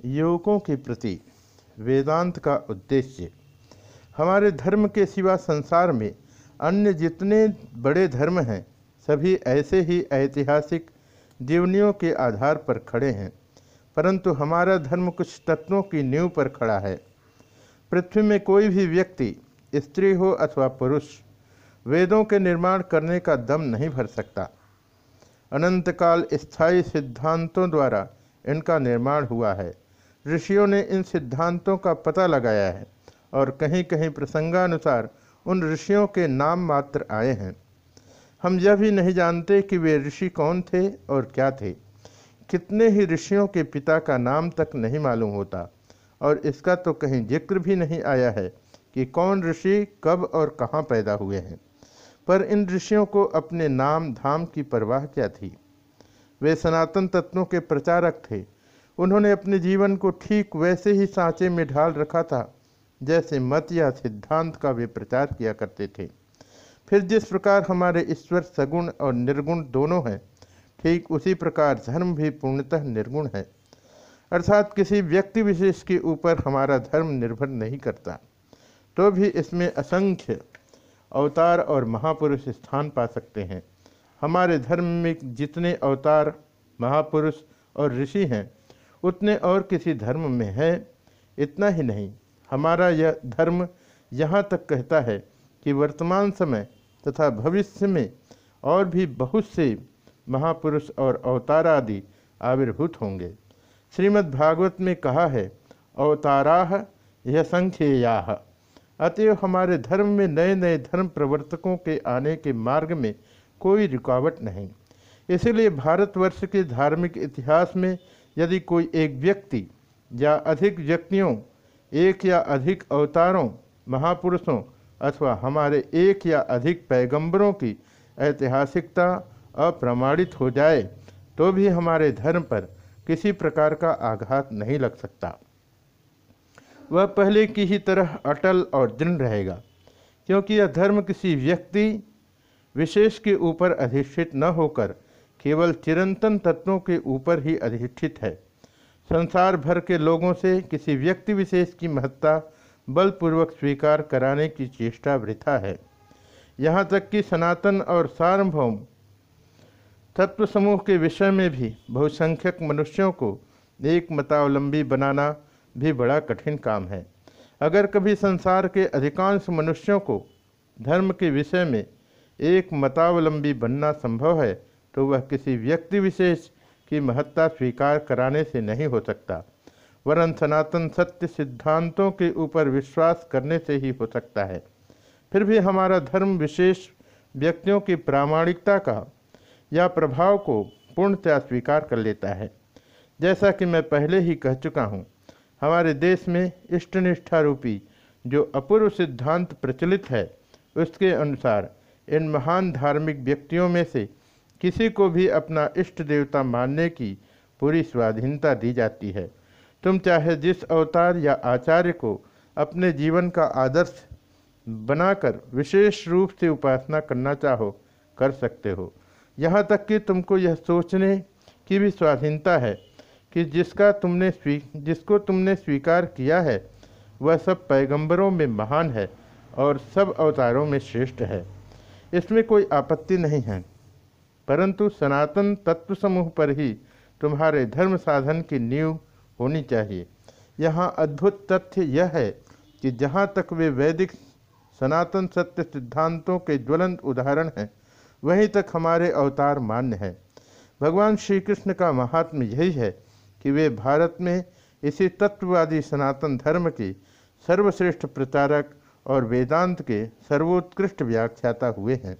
युवकों के प्रति वेदांत का उद्देश्य। हमारे धर्म के सिवा संसार में अन्य जितने बड़े धर्म हैं, सभी ऐसे ही ऐतिहासिक जीवनियों के आधार पर खड़े हैं, परंतु हमारा धर्म कुछ तत्वों की नींव पर खड़ा है। पृथ्वी में कोई भी व्यक्ति, स्त्री हो अथवा पुरुष, वेदों के निर्माण करने का दम नहीं भर सकता। अनंतकाल स्थायी सिद्धांतों द्वारा इनका निर्माण हुआ है। ऋषियों ने इन सिद्धांतों का पता लगाया है और कहीं कहीं प्रसंगानुसार उन ऋषियों के नाम मात्र आए हैं। हम यह भी नहीं जानते कि वे ऋषि कौन थे और क्या थे। कितने ही ऋषियों के पिता का नाम तक नहीं मालूम होता और इसका तो कहीं ज़िक्र भी नहीं आया है कि कौन ऋषि कब और कहाँ पैदा हुए हैं। पर इन ऋषियों को अपने नाम धाम की परवाह क्या थी? वे सनातन तत्वों के प्रचारक थे उन्होंने अपने जीवन को ठीक वैसे ही सांचे में ढाल रखा था, जैसे मत या सिद्धांत का वे प्रचार किया करते थे। फिर जिस प्रकार हमारे ईश्वर सगुण और निर्गुण दोनों हैं, ठीक उसी प्रकार धर्म भी पूर्णतः निर्गुण है। अर्थात किसी व्यक्ति विशेष के ऊपर हमारा धर्म निर्भर नहीं करता तो भी इसमें असंख्य अवतार और महापुरुष स्थान पा सकते हैं। हमारे धर्म में जितने अवतार, महापुरुष और ऋषि हैं उतने और किसी धर्म में है? इतना ही नहीं। हमारा यह धर्म यहाँ तक कहता है कि वर्तमान समय तथा भविष्य में और भी बहुत से महापुरुष और अवतार आदि आविर्भूत होंगे। श्रीमद् भागवत में कहा है अवताराह यह संख्यया। अतएव हमारे धर्म में नए नए धर्म प्रवर्तकों के आने के मार्ग में कोई रुकावट नहीं। इसीलिए भारतवर्ष के धार्मिक इतिहास में यदि कोई एक व्यक्ति या अधिक व्यक्तियों, एक या अधिक अवतारों, महापुरुषों अथवा हमारे एक या अधिक पैगंबरों की ऐतिहासिकता अप्रमाणित हो जाए तो भी हमारे धर्म पर किसी प्रकार का आघात नहीं लग सकता। वह पहले की ही तरह अटल और दृढ़ रहेगा, क्योंकि यह धर्म किसी व्यक्ति विशेष के ऊपर अधिष्ठित न होकर केवल चिरंतन तत्वों के ऊपर ही अधिष्ठित है। संसार भर के लोगों से किसी व्यक्ति विशेष की महत्ता बलपूर्वक स्वीकार कराने की चेष्टा वृथा है। यहाँ तक कि सनातन और सार्वभौम तत्व समूह के विषय में भी बहुसंख्यक मनुष्यों को एक मतावलंबी बनाना भी बड़ा कठिन काम है। अगर कभी संसार के अधिकांश मनुष्यों को धर्म के विषय में एक मतावलंबी बनना संभव है तो वह किसी व्यक्ति विशेष की महत्ता स्वीकार कराने से नहीं हो सकता, वरन सनातन सत्य सिद्धांतों के ऊपर विश्वास करने से ही हो सकता है। फिर भी हमारा धर्म विशेष व्यक्तियों की प्रामाणिकता का या प्रभाव को पूर्णतया स्वीकार कर लेता है। जैसा कि मैं पहले ही कह चुका हूँ, हमारे देश में इष्टनिष्ठा रूपी जो अपूर्व सिद्धांत प्रचलित है, उसके अनुसार इन महान धार्मिक व्यक्तियों में से किसी को भी अपना इष्ट देवता मानने की पूरी स्वाधीनता दी जाती है। तुम चाहे जिस अवतार या आचार्य को अपने जीवन का आदर्श बनाकर विशेष रूप से उपासना करना चाहो, कर सकते हो। यहाँ तक कि तुमको यह सोचने की भी स्वाधीनता है कि जिसका तुमने स्वी, जिसको तुमने स्वीकार किया है, वह सब पैगंबरों में महान है और सब अवतारों में श्रेष्ठ है। इसमें कोई आपत्ति नहीं है। परंतु सनातन तत्व समूह पर ही तुम्हारे धर्म साधन की नींव होनी चाहिए। यहाँ अद्भुत तथ्य यह है कि जहाँ तक वे वैदिक सनातन सत्य सिद्धांतों के ज्वलंत उदाहरण हैं, वहीं तक हमारे अवतार मान्य हैं। भगवान श्री कृष्ण का महात्म यही है कि वे भारत में इसी तत्ववादी सनातन धर्म के सर्वश्रेष्ठ प्रचारक और वेदांत के सर्वोत्कृष्ट व्याख्याता हुए हैं।